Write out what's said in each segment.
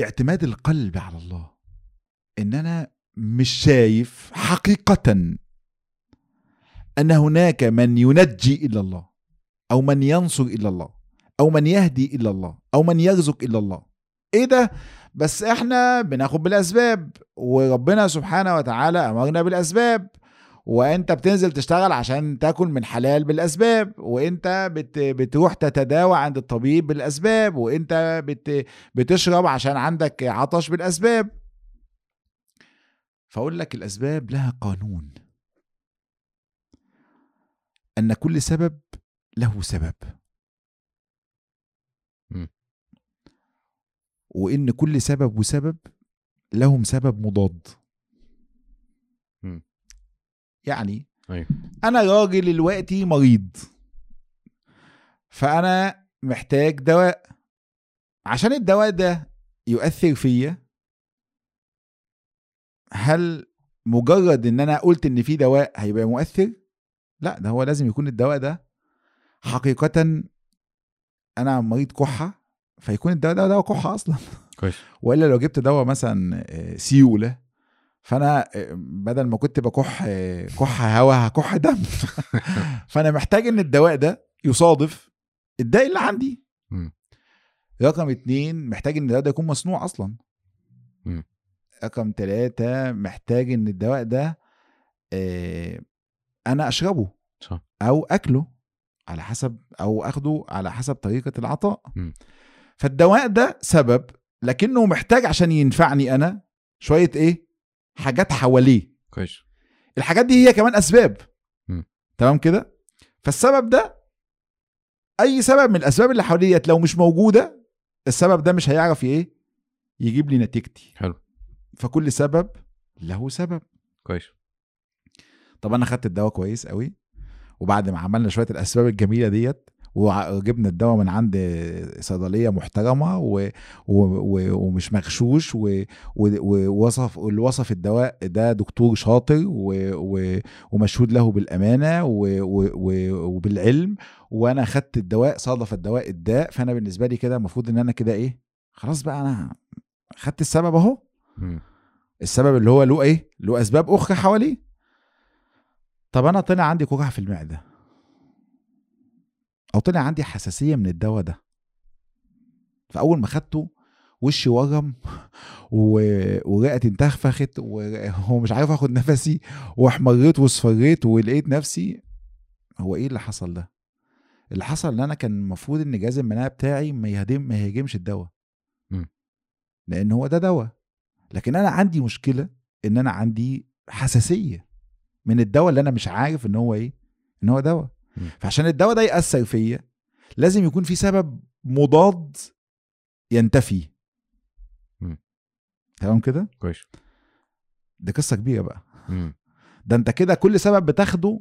اعتماد القلب على الله. إن أنا مش شايف حقيقة أن هناك من ينجي إلا الله أو من ينصر إلا الله أو من يهدي إلا الله أو من يرزق إلا الله. إيه ده؟ بس إحنا بناخد بالأسباب وربنا سبحانه وتعالى أمرنا بالأسباب. وانت بتنزل تشتغل عشان تاكل من حلال بالاسباب وانت بت بتروح تتداوى عند الطبيب بالاسباب وانت بت بتشرب عشان عندك عطش بالاسباب فأقول لك الأسباب لها قانون أن كل سبب له سبب. وإن كل سبب وسبب لهم سبب مضاد. يعني أيوة. أنا راجل دلوقتي مريض. فأنا محتاج دواء. عشان الدواء ده يؤثر فيا هل مجرد إن أنا قلت إن في دواء هيبقى مؤثر؟ لا ده هو لازم يكون الدواء ده حقيقة أنا مريض كحة فيكون الدواء ده دواء كحة أصلا. كويس. وإلا لو جبت دواء مثلا آه، سيولة فانا بدل ما كنت بكح كح هوا هكح دم فانا محتاج إن الدواء ده يصادف الداء اللي عندي. رقم اتنين محتاج إن الدواء ده يكون مصنوع أصلا. رقم تلاتة محتاج إن الدواء ده آه، أنا أشربه صح أو أكله على حسب أو أخده على حسب طريقة العطاء مم. فالدواء ده سبب لكنه محتاج عشان ينفعني أنا شوية إيه حاجات حواليه. كويس. الحاجات دي هي كمان أسباب. تمام كده؟ فالسبب ده أي سبب من الأسباب اللي حواليا لو مش موجودة السبب ده مش هيعرف إيه يجيب لي نتيجتي. حلو. فكل سبب له سبب. كويس. طب أنا خدت الدواء كويس قوي وبعد ما عملنا شوية الأسباب الجميلة ديت وجبنا الدواء من عند صيدلية محترمة و... و... و... ومش مغشوش و... و... ووصف اللي وصف الدواء ده دكتور شاطر و... و... ومشهود له بالأمانة و... و... و... وبالعلم وأنا خدت الدواء صادف الدواء الداء فأنا بالنسبة لي كده المفروض إن أنا كده إيه خلاص بقى أنا خدت السبب أهو. السبب اللي هو له إيه له أسباب أخرى حواليه. طب أنا طلع عندي قرحه في المعدة. أو طلع عندي حساسية من الدواء ده. فأول ما خدته وشي ورم و- ورئتي انتفخت و- ومش عارف آخد نفسي واحمريت واصفريت ولقيت نفسي. هو إيه اللي حصل ده؟ اللي حصل إن أنا كان المفروض إن جهاز المناعة بتاعي ما يهدم ما يهاجمش الدواء. لأن هو ده دواء. لكن أنا عندي مشكلة إن أنا عندي حساسية من الدواء اللي أنا مش عارف إن هو إيه إن هو دواء. فعشان الدواء ده ياثر فيا لازم يكون في سبب مضاد ينتفي. تمام كده؟ كويس. دي قصة كبيرة بقى. مم. ده انت كده كل سبب بتاخده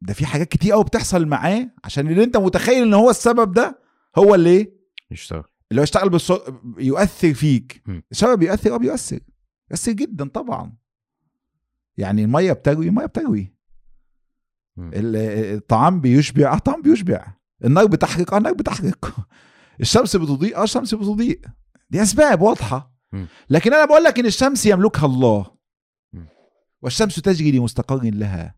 ده في حاجات كتير قوي بتحصل معاه عشان اللي انت متخيل ان هو السبب ده هو اللي إيه؟ يشتغل. اللي هو يشتغل بالص... يؤثر فيك. مم. السبب يؤثر آه بيؤثر. يؤثر جدا طبعا. يعني المية بتروي المية بتروي الطعام بيشبع. آه الطعام بيشبع. النار بتحرق. آه النار بتحرق. الشمس بتضيء. آه الشمس بتضيء. دي أسباب واضحة. لكن أنا بقول لك إن الشمس يملكها الله. والشمس تجري لمستقر لها.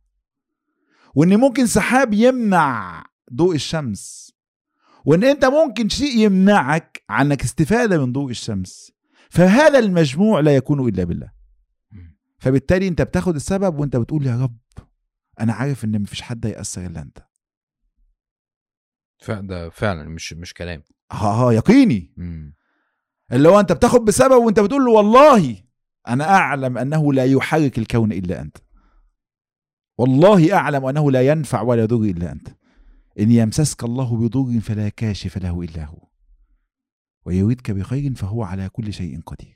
وإن ممكن سحاب يمنع ضوء الشمس. وإن أنت ممكن شيء يمنعك عنك استفادة من ضوء الشمس. فهذا المجموع لا يكون إلا بالله. فبالتالي أنت بتاخد السبب وأنت بتقول يا رب. أنا عارف إن مفيش حد هيأثر إلا أنت. ده فعلا مش مش كلام. ها ها يقيني. مم. اللي هو أنت بتاخد بسبب وأنت بتقول له والله أنا أعلم أنه لا يحرك الكون إلا أنت. والله أعلم أنه لا ينفع ولا يضر إلا أنت. إن يمسسك الله بضر فلا كاشف له إلا هو. ويريدك بخير فهو على كل شيء قدير.